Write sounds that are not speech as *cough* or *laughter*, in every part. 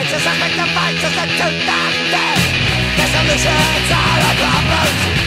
It's a suspect of vices and tooth and teeth Dissolutions are a problem.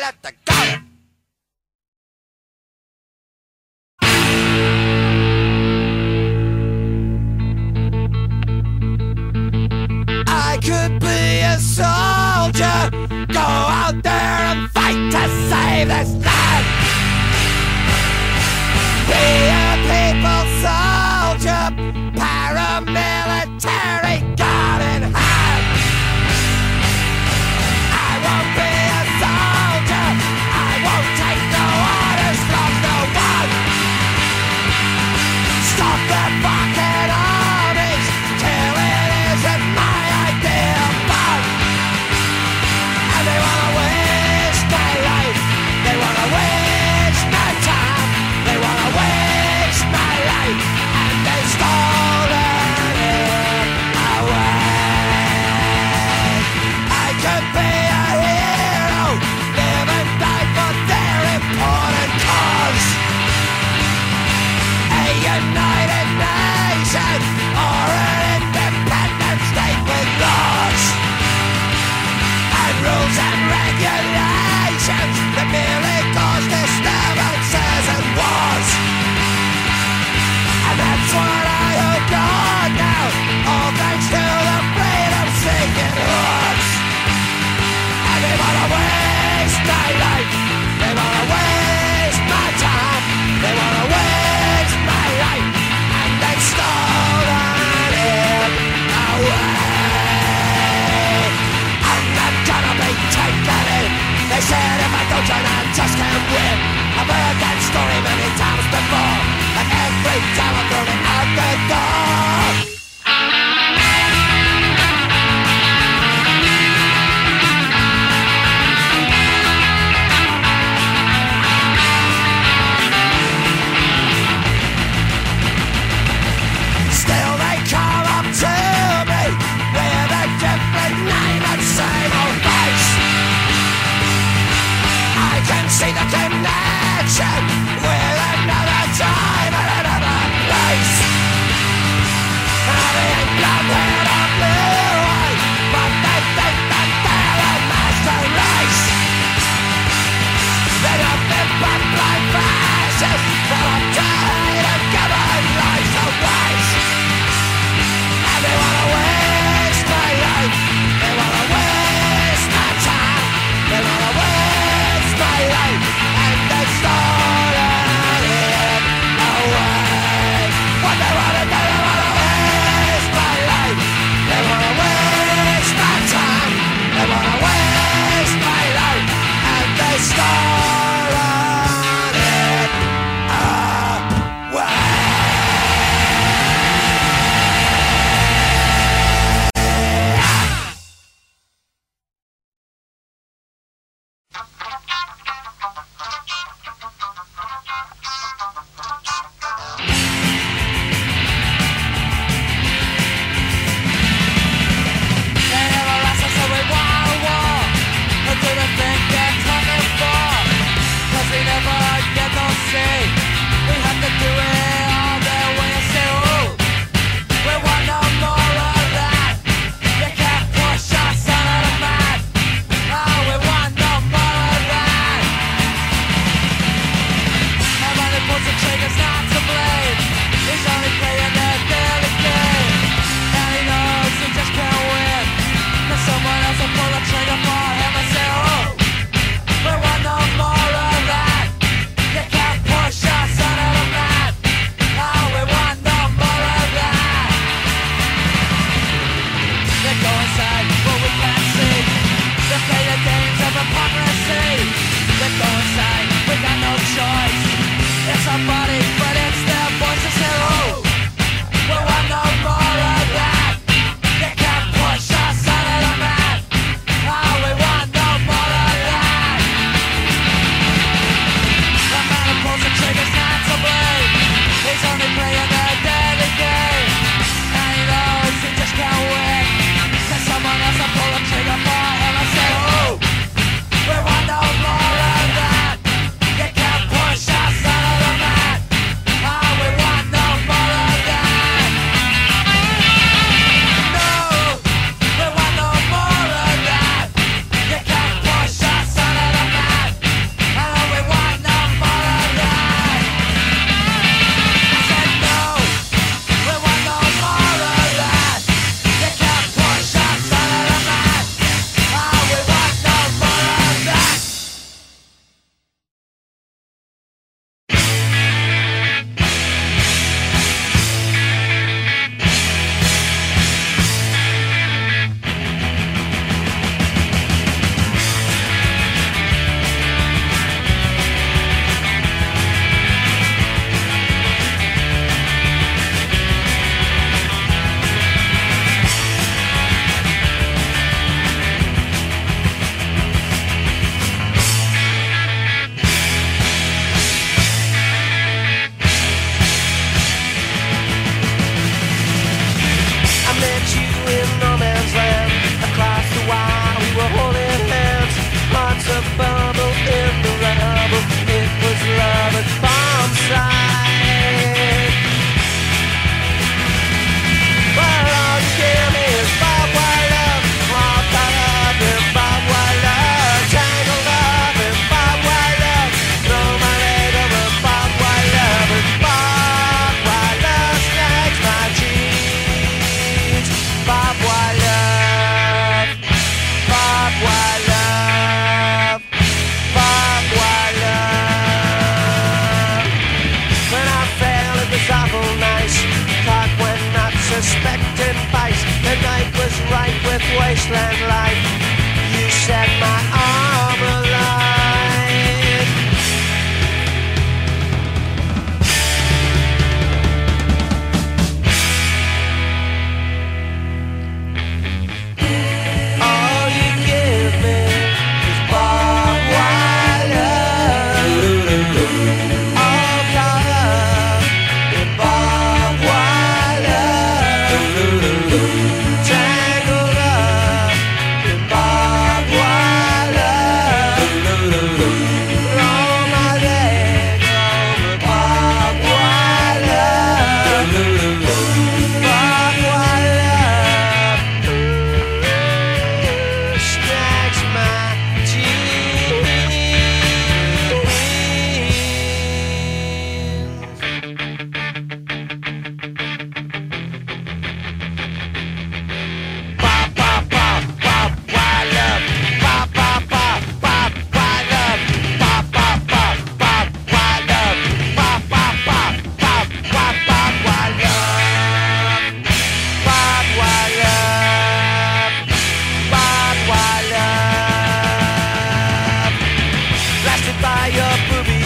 Left to go. I could be a soldier, go out there and fight to save this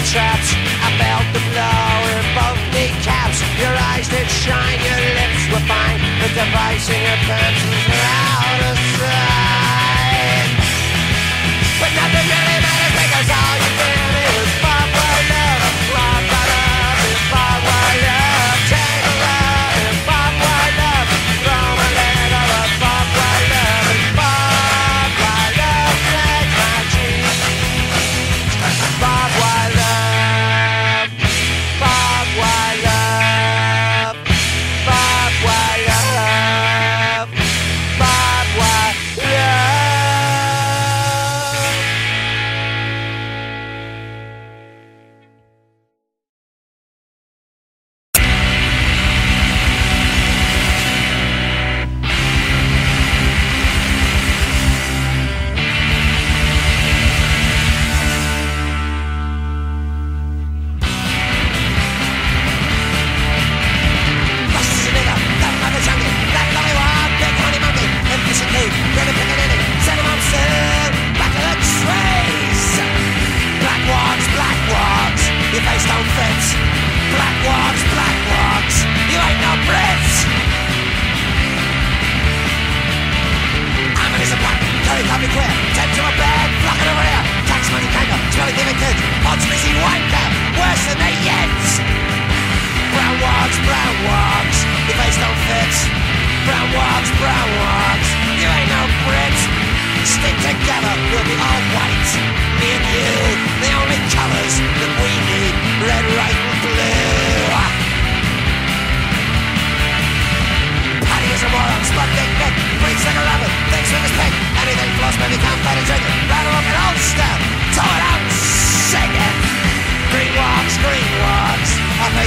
Traps! I felt the blow in both kneecaps. Your eyes did shine, your lips were fine. The device in your pants was right.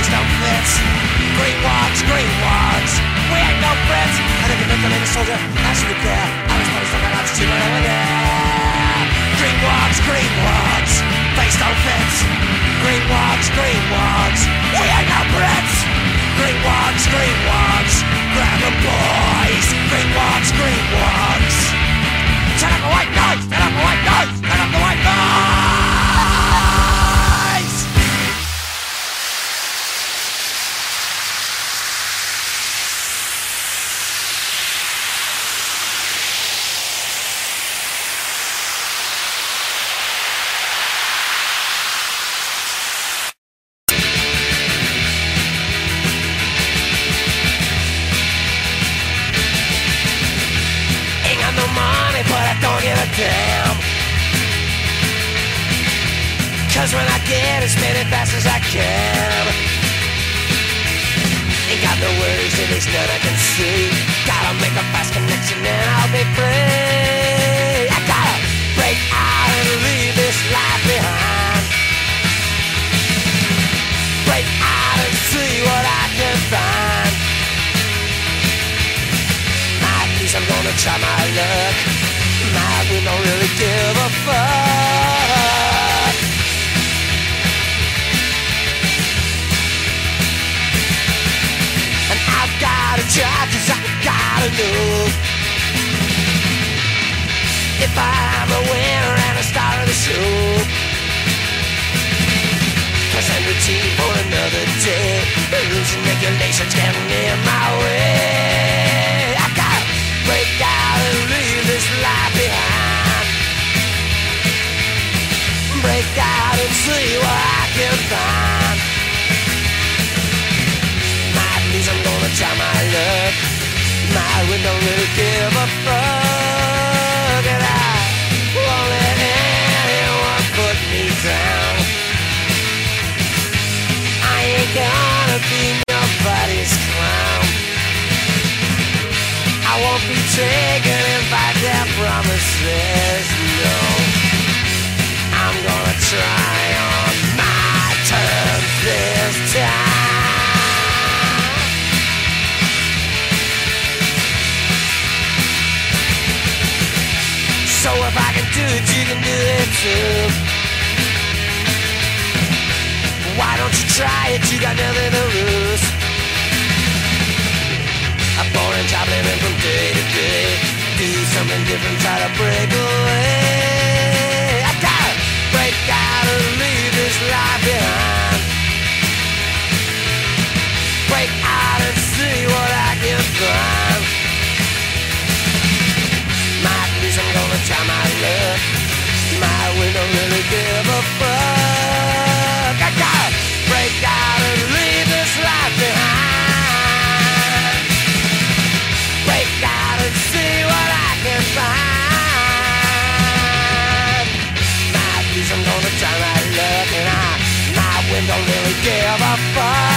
is no fits. Great ones, great ones. We ain't no friends. And if you think I'm a soldier, I should care. I was probably stuck on out to right over there. Great ones, great ones. Face don't fit. Great ones, great ones. We ain't no friends. Great ones, great ones. Grab the boys. Great ones, great ones. Turn up the white knife. Turn up the white knife. Turn up the white knife. I'm a winner and a star of the show. Cassandra routine for another day. Rules and regulations getting in my way. I gotta break out and leave this life behind. Break out and see what I can find. My knees, I'm gonna try my luck. My window will really give a fuck. Taken in by their promises, no. I'm gonna try on my terms this time. So if I can do it, you can do it too. Why don't you try it? You got nothing to lose. I'm born job living from day to day. Do something different, try to break away. I gotta break out and leave this life behind. Break out and see what I can find. Might lose, I'm gonna try my luck. My will don't really give a fuck. I gotta break out and leave this life behind. Find. Lose, I'm gonna my luck, and I, my will don't really give a fuck.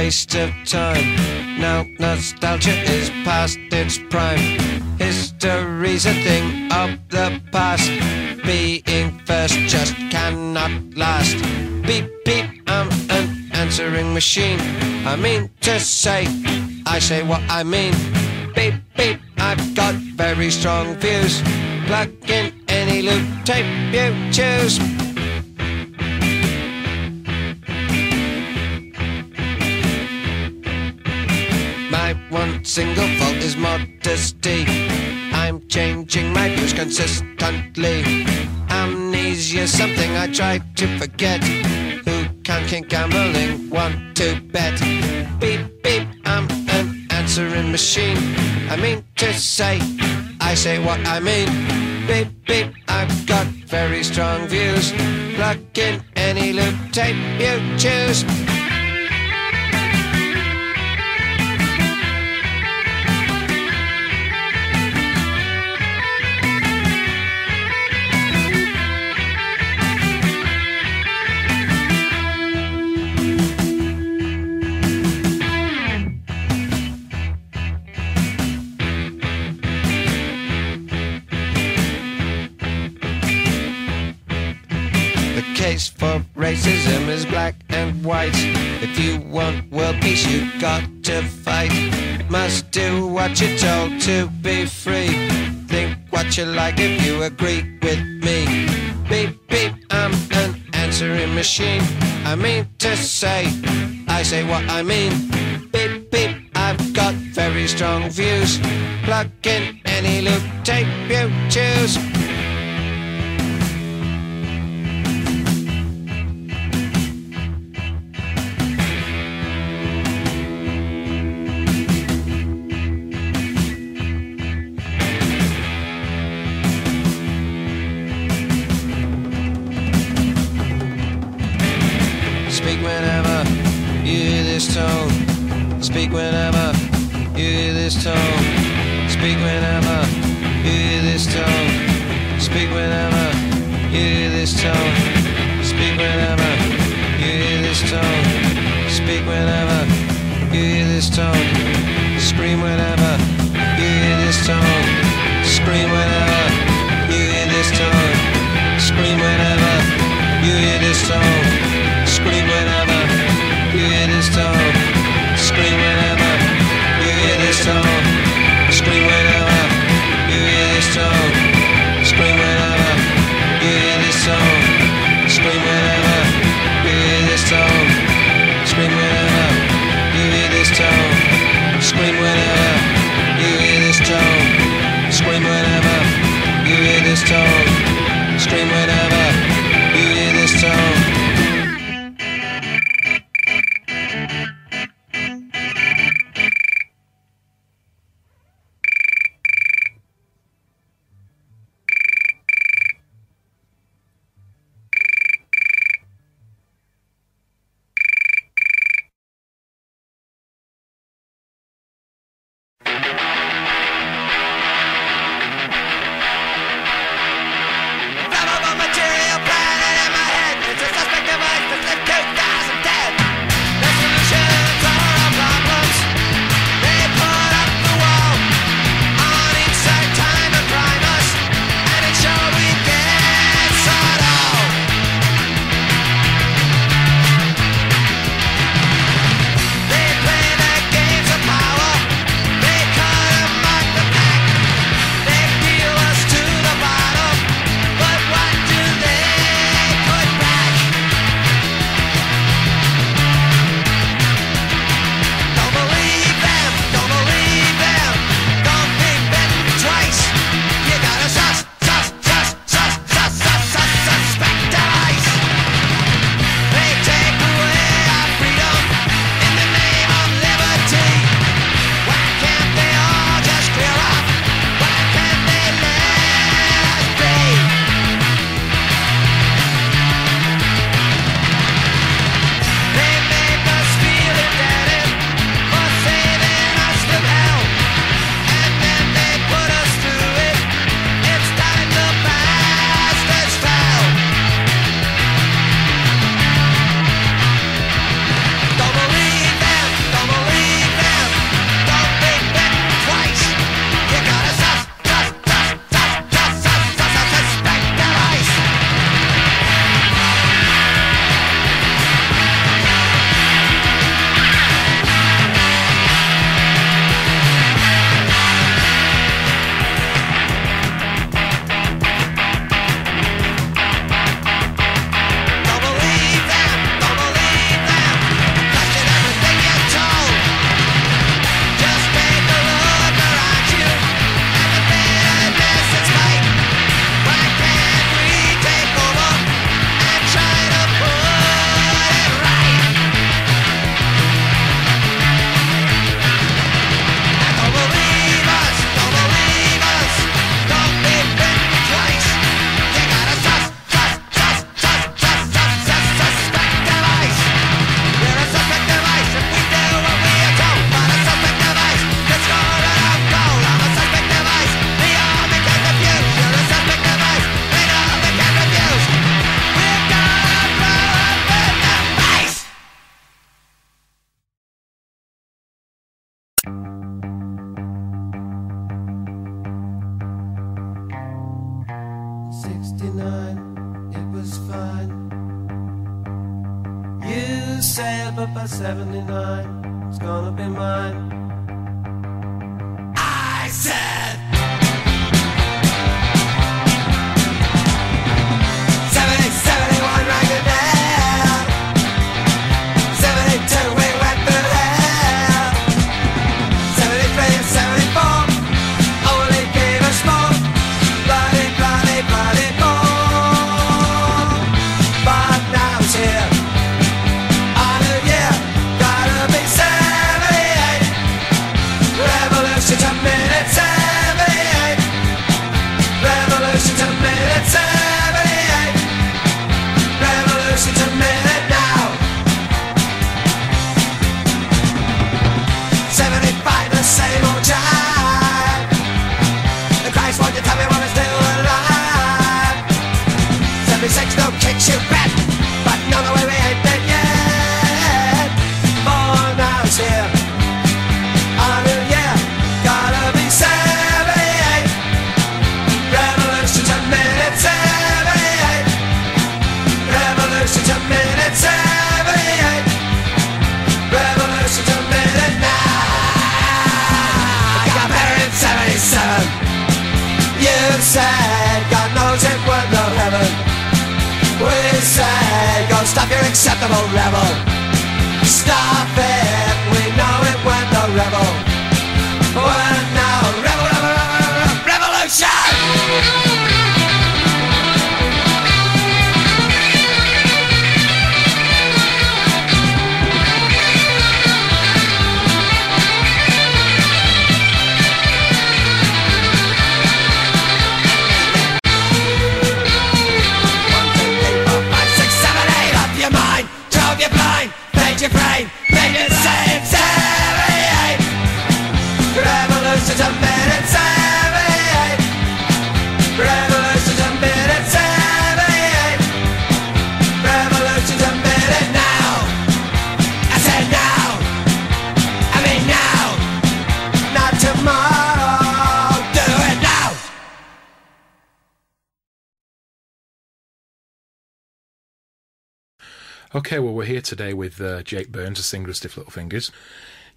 Waste of time. Now nostalgia is past its prime. History's a thing of the past. Being first just cannot last. Beep beep, I'm an answering machine. I mean to say, I say what I mean. Beep beep, I've got very strong views. Plug in any loop tape you choose. My one single fault is modesty. I'm changing my views consistently. Amnesia's something I try to forget. Who can't keep gambling? Want to bet? Beep beep, I'm an answering machine. I mean to say, I say what I mean. Beep beep, I've got very strong views. Plug in any loop tape you choose. Case for racism is black and white. If you want world peace, you got to fight. Must do what you're told to be free. Think what you like if you agree with me. Beep beep, I'm an answering machine. I mean to say, I say what I mean. Beep beep, I've got very strong views. Plug in any loop tape you choose. so Okay, well, we're here today with uh, Jake Burns, a singer of Stiff Little Fingers.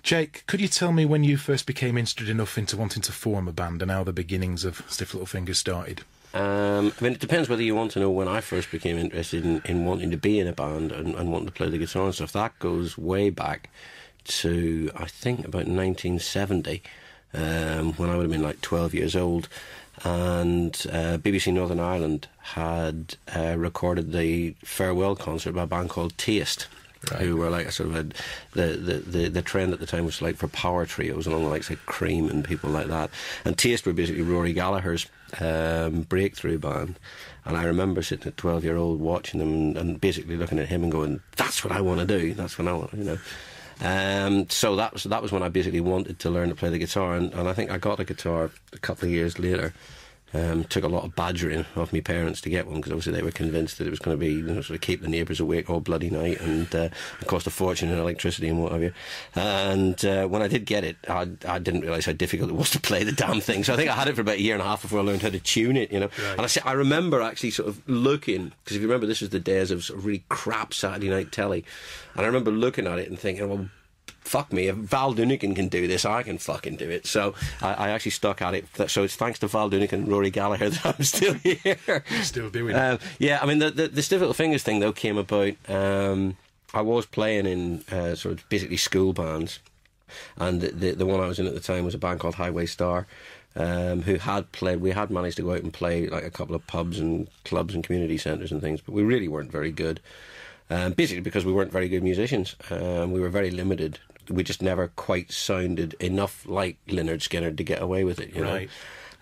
Jake, could you tell me when you first became interested enough into wanting to form a band and how the beginnings of Stiff Little Fingers started? Um, I mean, it depends whether you want to know when I first became interested in, in wanting to be in a band and, and wanting to play the guitar and stuff. That goes way back to, I think, about 1970, um, when I would have been like 12 years old. And uh, BBC Northern Ireland had uh, recorded the farewell concert by a band called Taste. Who were like a sort of a, the, the, the, the trend at the time was like for power trios along the likes of Cream and people like that. And Taste were basically Rory Gallagher's um, breakthrough band. And I remember sitting at 12 year old watching them and, and basically looking at him and going, that's what I want to do. That's what I want, you know. Um, so that was that was when I basically wanted to learn to play the guitar, and, and I think I got a guitar a couple of years later. Um, took a lot of badgering of my parents to get one because obviously they were convinced that it was going to be you know, sort of keep the neighbours awake all bloody night and uh, cost a fortune in electricity and what have you. And uh, when I did get it, I, I didn't realise how difficult it was to play the damn thing. So I think I had it for about a year and a half before I learned how to tune it. You know, and I, I remember actually sort of looking because if you remember, this was the days of, sort of really crap Saturday night telly, and I remember looking at it and thinking, well fuck me, if Val Doonican can do this, I can fucking do it. So I, I actually stuck at it. So it's thanks to Val Doonican and Rory Gallagher *laughs* that I'm still here. Still doing it. Um, yeah, I mean, the, the, the Stiff Little Fingers thing, though, came about. Um, I was playing in uh, sort of basically school bands, and the, the, the one I was in at the time was a band called Highway Star. Um, who had played? We had managed to go out and play like a couple of pubs and clubs and community centres and things, but we really weren't very good. Um, basically, because we weren't very good musicians, um, we were very limited. We just never quite sounded enough like Lynyrd Skynyrd to get away with it. You Right.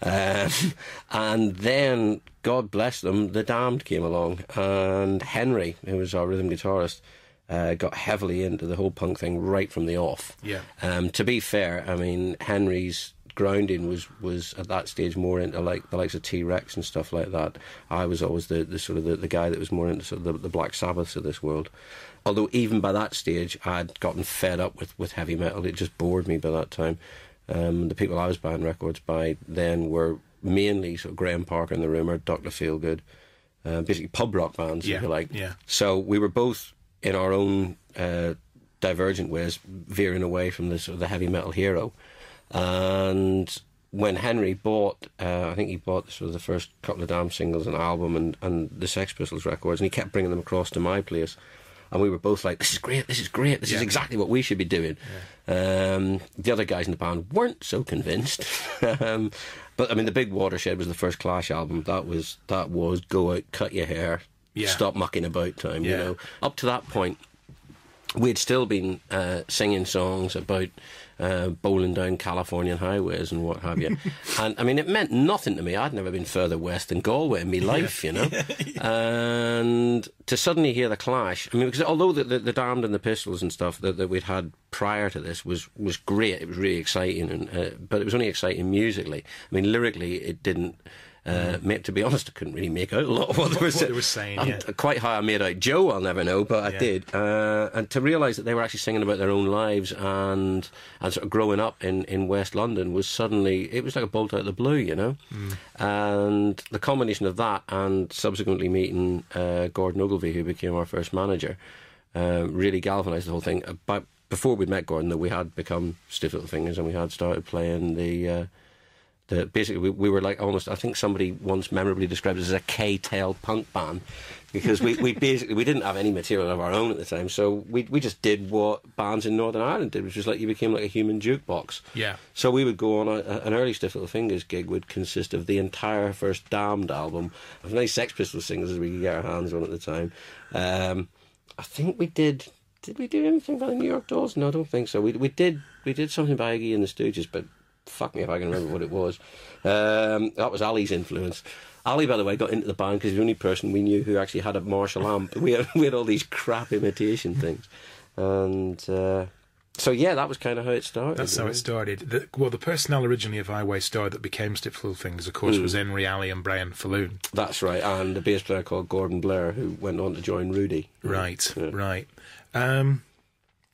know. Um, *laughs* and then, God bless them, the Damned came along, and Henry, who was our rhythm guitarist, uh, got heavily into the whole punk thing right from the off. Yeah. Um, to be fair, I mean Henry's grounding was was at that stage more into like the likes of T Rex and stuff like that. I was always the, the sort of the, the guy that was more into sort of the, the Black Sabbaths of this world. Although even by that stage, I'd gotten fed up with, with heavy metal. It just bored me by that time. Um, the people I was buying records by then were mainly sort of Graham Parker and the Rumour, Doctor Feelgood, uh, basically pub rock bands, Yeah, if you like. yeah. So we were both in our own uh, divergent ways, veering away from the sort of the heavy metal hero. And when Henry bought, uh, I think he bought sort of the first couple of Damned singles and album and, and the Sex Pistols records, and he kept bringing them across to my place. And we were both like, "This is great! This is great! This is exactly what we should be doing." Um, the other guys in the band weren't so convinced, *laughs* um, but I mean, the big watershed was the first Clash album. That was that was go out, cut your hair, Yeah. stop mucking about time. You know, up to that point, we had still been uh, singing songs about uh, bowling down Californian highways and what have you. *laughs* and I mean, it meant nothing to me. I'd never been further west than Galway in my life, you know. *laughs* and to suddenly hear the Clash, I mean, because although the, the, the Damned and the Pistols and stuff that, that we'd had prior to this was was great, it was really exciting, and uh, but it was only exciting musically. I mean, lyrically, it didn't. Uh, make, to be honest, I couldn't really make out a lot of what they were, What they were saying, yeah. Quite how I made out Joe, I'll never know, but I Yeah. did. Uh, and to realise that they were actually singing about their own lives and and sort of growing up in, in West London was suddenly it was like a bolt out of the blue, you know. And the combination of that and subsequently meeting uh, Gordon Ogilvie, who became our first manager, uh, really galvanised the whole thing. But before we'd met Gordon, that we had become Stiff Little Fingers and we had started playing the. The, basically, we, we were like almost. I think somebody once memorably described us as a K-Tel punk band because we, we basically we didn't have any material of our own at the time, so we we just did what bands in Northern Ireland did, which was like you became like a human jukebox. Yeah. So we would go on a, an early Stiff Little Fingers gig would consist of the entire first Damned album, as many Sex Pistols singles as we could get our hands on at the time. Um, I think we did. Did we do anything by the New York Dolls? No, I don't think so. We we did we did something by Iggy and the Stooges, but fuck me if I can remember what it was. Um, that was Ali's influence. Ali, by the way, got into the band because he's the only person we knew who actually had a Marshall amp. *laughs* We had, we had all these crap imitation things, and uh, so yeah, that was kind of how it started. That's how it started. The, well, the personnel originally of Highway Star that became Stiff Little Fingers, of course, Hmm. was Henry Ali and Brian Faloon. That's right, and a bass player called Gordon Blair who went on to join Rudi. Right, Yeah. right. Um,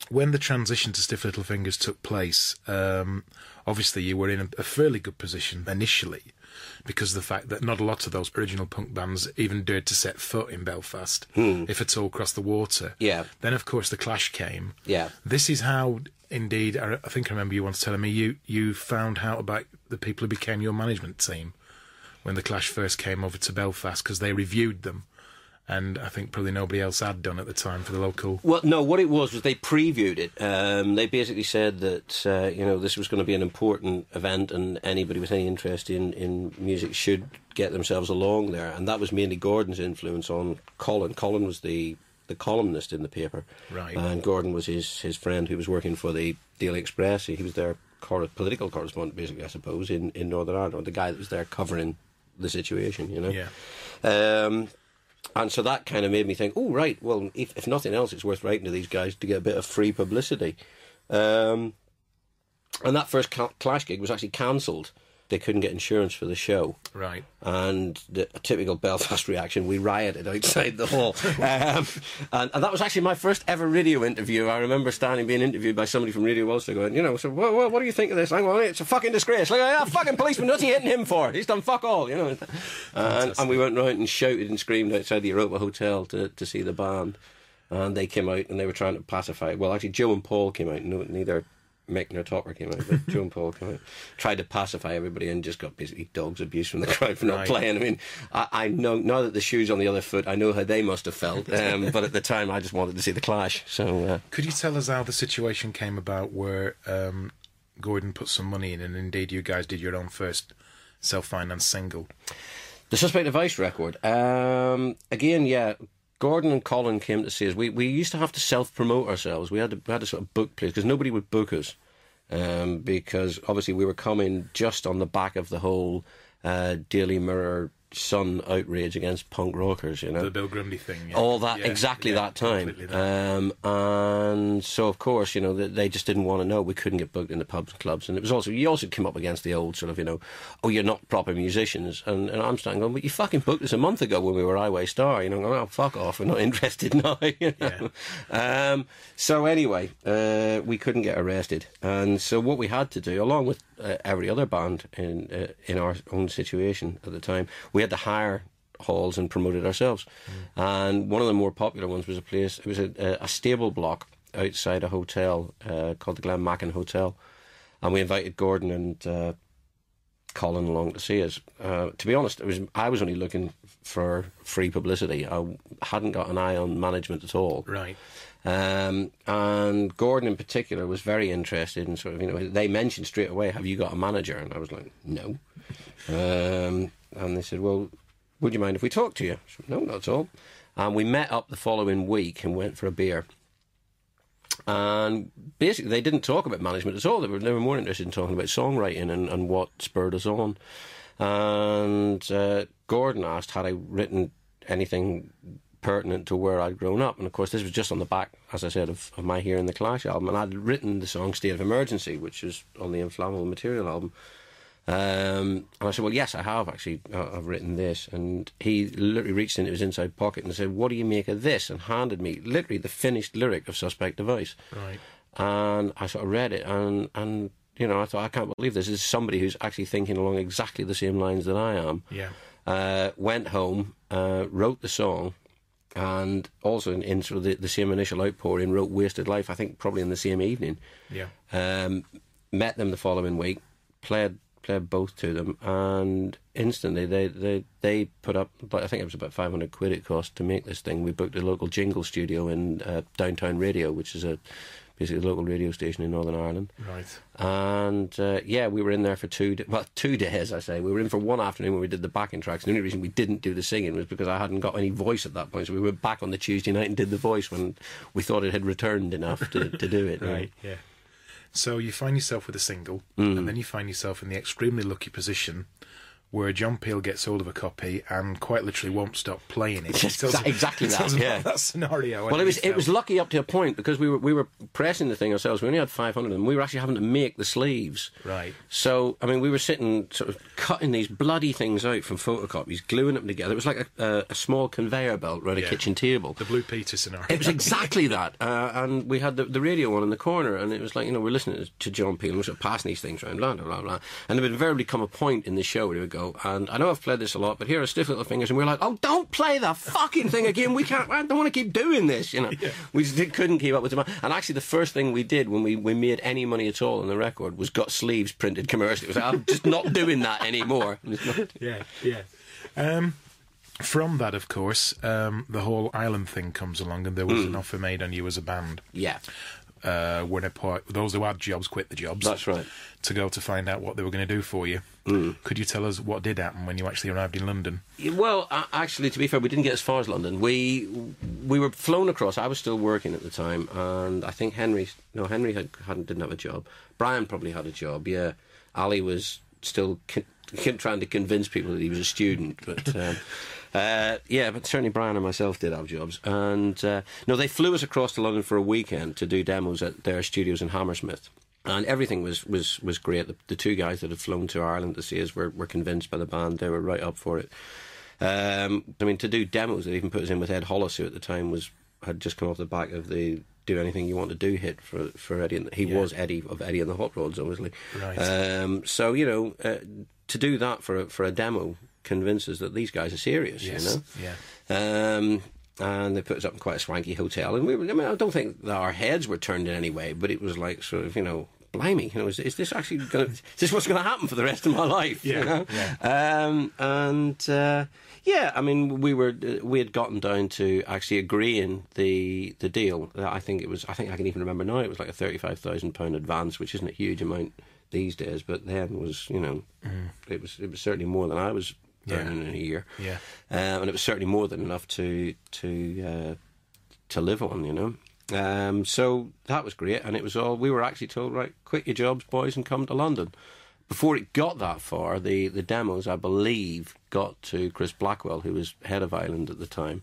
when the transition to Stiff Little Fingers took place, um, obviously you were in a, fairly good position initially because of the fact that not a lot of those original punk bands even dared to set foot in Belfast, if at all across the water. Hmm. Yeah. Then, of course, the Clash came. Yeah. This is how, indeed, I, I think I remember you once telling me you, you found out about the people who became your management team when the Clash first came over to Belfast because they reviewed them. And I think probably nobody else had done at the time for the local. Well, no, what it was was they previewed it. Um, they basically said that uh, you know this was going to be an important event, and anybody with any interest in, in music should get themselves along there. And that was mainly Gordon's influence on Colin. Colin was the the columnist in the paper, Right. And Gordon was his his friend who was working for the Daily Express. He was their cor- political correspondent, basically, I suppose, in, in Northern Ireland, or the guy that was there covering the situation. You know, Yeah. um, and so that kind of made me think, oh, right, well, if, if nothing else, it's worth writing to these guys to get a bit of free publicity. Um, and that first Cl- Clash gig was actually cancelled. They couldn't get insurance for the show. Right. And the a typical Belfast *laughs* reaction, we rioted outside the hall. *laughs* um, and, and that was actually my first ever radio interview. I remember standing being interviewed by somebody from Radio Ulster going, you know, so what, what, what do you think of this? I'm going, it's a fucking disgrace. At that fucking policeman. What's he hitting him for? He's done fuck all, you know. And, and we went round and shouted and screamed outside the Europa Hotel to, to see the band. And they came out and they were trying to pacify. Well, actually, Joe and Paul came out. No, neither Mick nor Topper came out, but Joe and Paul came out. Tried to pacify everybody and just got basically dogs abuse from the *laughs* crowd for not Right. playing. I mean, I, I know now that the shoe's on the other foot, I know how they must have felt. Um, but at the time, I just wanted to see the clash. So uh, Could you tell us how the situation came about where um, Gordon put some money in and indeed you guys did your own first self financed single? The Suspect Device record. Um, again, yeah. Gordon and Colin came to see us. We we used to have to self promote ourselves. We had to we had to sort of book plays because nobody would book us. Um, because obviously we were coming just on the back of the whole uh, Daily Mirror Sun outrage against punk rockers, you know The Bill Grundy thing. yeah. all that Yeah, exactly yeah, that time. that. Um, and so of course, you know, they, they just didn't want to know. We couldn't get booked in the pubs and clubs, and it was also you also came up against the old sort of, you know, oh, you're not proper musicians, and, and I'm standing going, but you fucking booked us a month ago when we were Highway Star, you know, going, oh, fuck off, we're not *laughs* interested now. *laughs* you know? um, so anyway, uh, we couldn't get arrested, and so what we had to do, along with uh, every other band in uh, in our own situation at the time, we had to hire halls and promoted ourselves. And one of the more popular ones was a place. It was a, a, stable block outside a hotel uh, called the Glenmachan Hotel, and we invited Gordon and. Colin along to see us. Uh, to be honest, it was I was only looking for free publicity. I hadn't got an eye on management at all. Right. Um, and Gordon in particular was very interested in sort of, you know, they mentioned straight away, have you got a manager? And I was like, no. Um, and they said, well, would you mind if we talk to you? Said, no, not at all. And we met up the following week and went for a beer. And basically, they didn't talk about management at all. They were, they were more interested in talking about songwriting and, and what spurred us on. And uh, Gordon asked, had I written anything pertinent to where I'd grown up? And of course, this was just on the back, as I said, of, of my Here in the Clash album. And I'd written the song State of Emergency, which is on the Inflammable Material album. Um, and I said, "Well, yes, I have actually. I've written this." And he literally reached into his inside pocket and said, "What do you make of this?" And handed me literally the finished lyric of "Suspect Device." Right. And I sort of read it, and and you know, I thought, I can't believe this. this is somebody who's actually thinking along exactly the same lines that I am. Yeah. Uh, went home, uh, wrote the song, and also in, in sort of the, the same initial outpouring, wrote "Wasted Life." I think probably in the same evening. Yeah. Um, met them the following week, played played both to them, and instantly they, they, they put up. But I think it was about five hundred quid it cost to make this thing. We booked a local jingle studio in uh, Downtown Radio, which is a basically a local radio station in Northern Ireland. Right. And uh, yeah, we were in there for two, da- well, *laughs* two days. I say we were in for one afternoon when we did the backing tracks. The only reason we didn't do the singing was because I hadn't got any voice at that point. So we went back on the Tuesday night and did the voice when we thought it had returned enough to, to do it. Right. *laughs* Yeah. So you find yourself with a single, Mm. and then you find yourself in the extremely lucky position where John Peel gets hold of a copy and quite literally won't stop playing it. *laughs* Just Tells- exa- exactly that, yeah. that scenario. Well, it was it was lucky up to a point because we were we were pressing the thing ourselves. We only had five hundred of them. We were actually having to make the sleeves. Right. So I mean, we were sitting sort of cutting these bloody things out from photocopies, gluing them together. It was like a, a, a small conveyor belt around a kitchen table. the Blue Peter scenario. It was *laughs* exactly that. Uh, and we had the, the radio on in the corner, and it was like, you know, we're listening to John Peel, and we're sort of passing these things around, blah, blah, blah, blah. And there would invariably come a point in the show where he would go, and I know I've played this a lot, but here are Stiff Little Fingers, and we are like, oh, don't play the fucking thing again. We can't, I don't want to keep doing this, you know. We just couldn't keep up with the man. And actually, the first thing we did when we, we made any money at all on the record was got sleeves printed commercially. It was like, I'm just not doing that anymore. *laughs* Yeah, yeah. Um, from that, of course, um, the whole island thing comes along, and there was Hmm. an offer made on you as a band. yeah, Uh, when a part, those who had jobs quit the jobs. that's right. To go to find out what they were going to do for you. Hmm. Could you tell us what did happen when you actually arrived in London? Well, actually, to be fair, we didn't get as far as London. We we were flown across. I was still working at the time, and I think Henry, no, Henry had, hadn't didn't have a job. Brian probably had a job. Yeah, Ali was still con- con- trying to convince people that he was a student, but. Um, *laughs* Uh, yeah, but certainly Brian and myself did have jobs, and uh, no, they flew us across to London for a weekend to do demos at their studios in Hammersmith, and everything was was was great. The, the two guys that had flown to Ireland to see us were, were convinced by the band; they were right up for it. Um, I mean, to do demos, they even put us in with Ed Hollis, who at the time was had just come off the back of the "Do Anything You Want to Do" hit for for Eddie. And, he Yeah. was Eddie of Eddie and the Hot Rods, obviously. Right. Um, so you know, uh, to do that for a, for a demo convinces that these guys are serious. You know. Yeah. Um, and they put us up in quite a swanky hotel. And we were, I mean, I don't think that our heads were turned in any way, but it was like sort of, you know, blimey, you know, is, is this actually going to, is this what's going to happen for the rest of my life? Yeah, You know? yeah. Um, and, uh, yeah, I mean, we were, we had gotten down to actually agreeing the, the deal. Uh, I think it was, I think I can even remember now, it was like a £35,000 advance, which isn't a huge amount these days, but then was, you know, it was, it was certainly more than I was Mm. Yeah. earning in a year Yeah. um, and it was certainly more than enough to to uh, to live on, you know. Um, so that was great, and it was all we were actually told: right, quit your jobs, boys, and come to London. Before it got that far, the the demos, I believe, got to Chris Blackwell, who was head of Island at the time.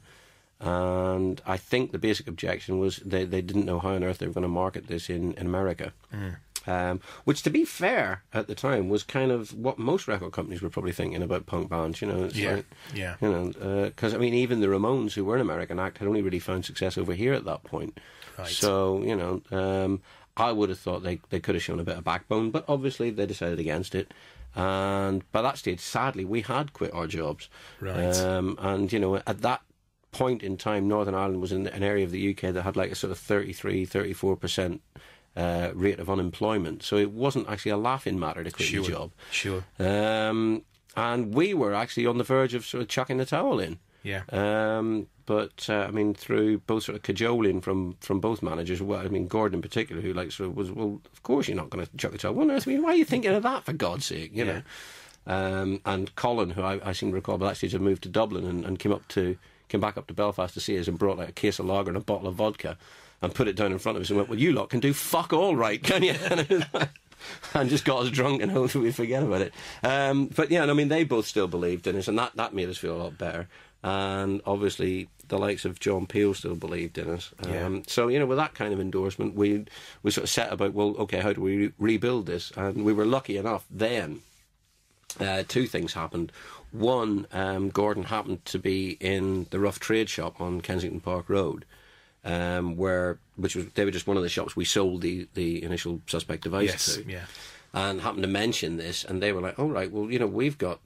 And I think the basic objection was they, they didn't know how on earth they were going to market this in, in America. Um, which, to be fair, at the time was kind of what most record companies were probably thinking about punk bands. You know, Yeah, like, yeah. you know, because I mean, even the Ramones, who were an American act, had only really found success over here at that point. Right. So you know, um, I would have thought they, they could have shown a bit of backbone, but obviously they decided against it. And by that stage, sadly, we had quit our jobs. Right. Um, and, you know, at that point in time, Northern Ireland was in an area of the UK that had like a sort of 33, 34% uh, rate of unemployment. So it wasn't actually a laughing matter to quit Sure. your job. Sure. Um, and we were actually on the verge of sort of chucking the towel in. Yeah. Um, but uh, I mean, through both sort of cajoling from, from both managers, well, I mean, Gordon in particular, who like sort of was, well, of course you're not going to chuck the towel. What on? I mean, why are you thinking of that for God's sake? You know. Um, and Colin, who I, I seem to recall, that stage had moved to Dublin and, and came up to came back up to Belfast to see us and brought like a case of lager and a bottle of vodka and put it down in front of us and went, "Well, you lot can do fuck all right, can you?" And *laughs* like- and just got us drunk and hoped *laughs* we forget about it. Um, but yeah, and I mean, they both still believed in us, and that, that made us feel a lot better. And obviously, the likes of John Peel still believed in us. Um, Yeah. So you know, with that kind of endorsement, we we sort of set about, well, okay, how do we re- rebuild this? And we were lucky enough then. Uh, two things happened. One, um, Gordon happened to be in the rough trade shop on Kensington Park Road, um, where which was they were just one of the shops we sold the, the initial suspect device Yes. to Yeah. and happened to mention this, and they were like, "All right, well, you know, we've got,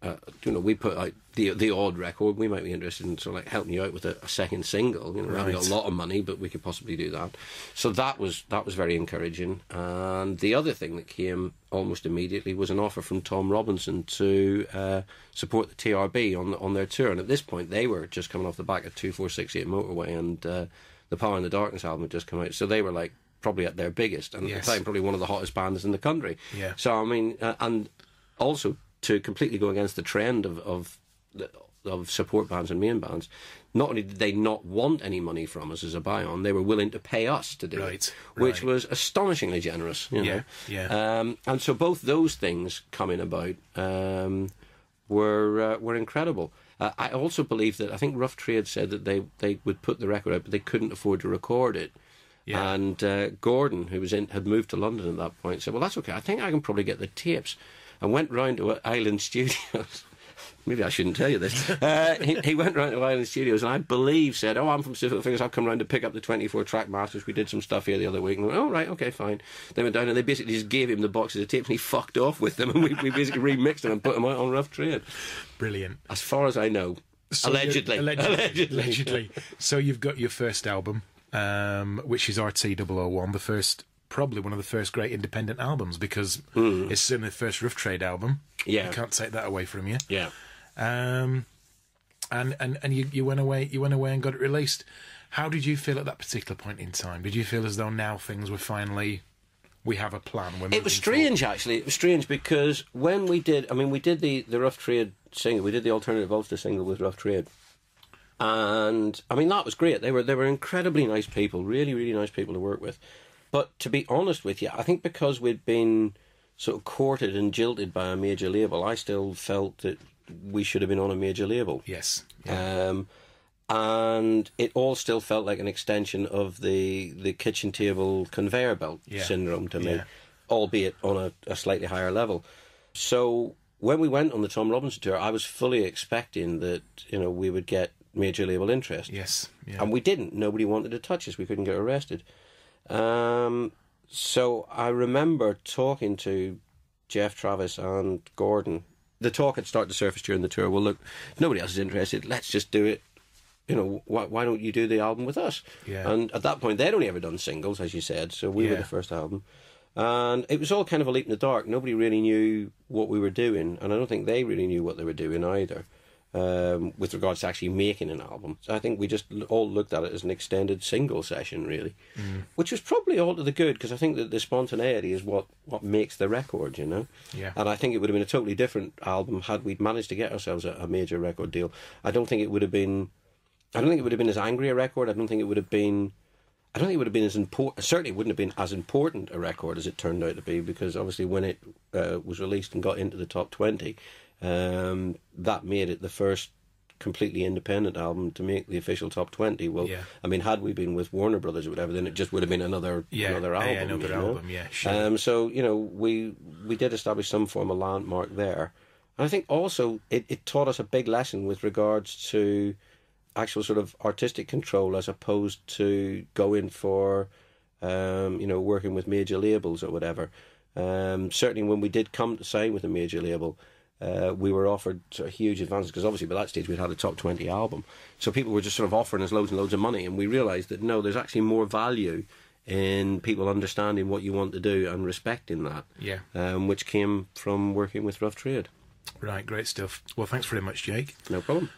uh, you know, we put out the the odd record. We might be interested in sort of like helping you out with a, a second single. You know, we haven't got a lot of money, but we could possibly do that. So that was that was very encouraging. And the other thing that came almost immediately was an offer from Tom Robinson to uh, support the TRB on on their tour. And at this point, they were just coming off the back of two four six eight motorway, and uh, the Power in the Darkness album had just come out. So they were like probably at their biggest, and Yes. at the time probably one of the hottest bands in the country. Yeah. So I mean, uh, and also to completely go against the trend of of of support bands and main bands. Not only did they not want any money from us as a buy-on, they were willing to pay us to do Right, it, which right. was astonishingly generous. You know? Yeah, yeah. Um, and so both those things coming about um, were uh, were incredible. Uh, I also believe that I think Rough Trade said that they, they would put the record out, but they couldn't afford to record it. Yeah. And uh, Gordon, who was in, had moved to London at that point, said, "Well, that's okay. I think I can probably get the tapes." And went round to Island Studios. *laughs* Maybe I shouldn't tell you this. Uh, he, he went round to Island Studios and I believe said, "Oh, I'm from Stiff Fingers. I've come round to pick up the 24 track masters. We did some stuff here the other week." And went, "Oh, right, okay, fine." They went down and they basically just gave him the boxes of tapes and he fucked off with them and we, we basically remixed them and put them out on Rough Trade. Brilliant. As far as I know, So you're- allegedly. allegedly, allegedly. So you've got your first album, um, which is RT 001, the first, probably one of the first great independent albums because it's certainly the first Rough Trade album. Yeah. you can't take that away from you. Yeah. Um, and and and you, you went away, you went away and got it released. How did you feel at that particular point in time? Did you feel as though now things were finally, we have a plan? It was strange, actually. It was strange because when we did, I mean, we did the, the Rough Trade single, we did the Alternative Ulster single with Rough Trade. And, I mean, that was great. They were, they were incredibly nice people, really, really nice people to work with. But to be honest with you, I think because we'd been sort of courted and jilted by a major label, I still felt that we should have been on a major label. Yes. Yeah. Um, and it all still felt like an extension of the the kitchen table conveyor belt Yeah. syndrome to me, Yeah. albeit on a, a slightly higher level. So when we went on the Tom Robinson tour, I was fully expecting that you know we would get major label interest, yes. Yeah. and we didn't. Nobody wanted to touch us. We couldn't get arrested. Um, so I remember talking to Geoff Travis and Gordon. The talk had started to surface during the tour. Well, look, nobody else is interested. Let's just do it. You know, why, why don't you do the album with us? Yeah. And at that point, they'd only ever done singles, as you said. So we were the first album. And it was all kind of a leap in the dark. Nobody really knew what we were doing. And I don't think they really knew what they were doing either um, with regards to actually making an album. So I think we just all looked at it as an extended single session, really, Mm. which was probably all to the good because I think that the spontaneity is what, what makes the record, you know. Yeah. And I think it would have been a totally different album had we managed to get ourselves a, a major record deal. I don't think it would have been. I don't think it would have been as angry a record. I don't think it would have been. I don't think it would have been as important. Certainly, it wouldn't have been as important a record as it turned out to be because obviously, when it uh, was released and got into the top twenty, um, that made it the first completely independent album to make the official top twenty. Well, Yeah. I mean, had we been with Warner Brothers or whatever, then it just would have been another Yeah, another yeah, album. another album, yeah, sure. Um, so you know, we we did establish some form of landmark there, and I think also it, it taught us a big lesson with regards to actual sort of artistic control as opposed to going for um, you know, working with major labels or whatever. Um, certainly, when we did come to sign with a major label, uh, we were offered sort of huge advances because obviously by that stage we'd had a top 20 album. So people were just sort of offering us loads and loads of money, and we realised that no, there's actually more value in people understanding what you want to do and respecting that, Yeah. um, which came from working with Rough Trade. Right, great stuff. Well, thanks very much, Jake. No problem.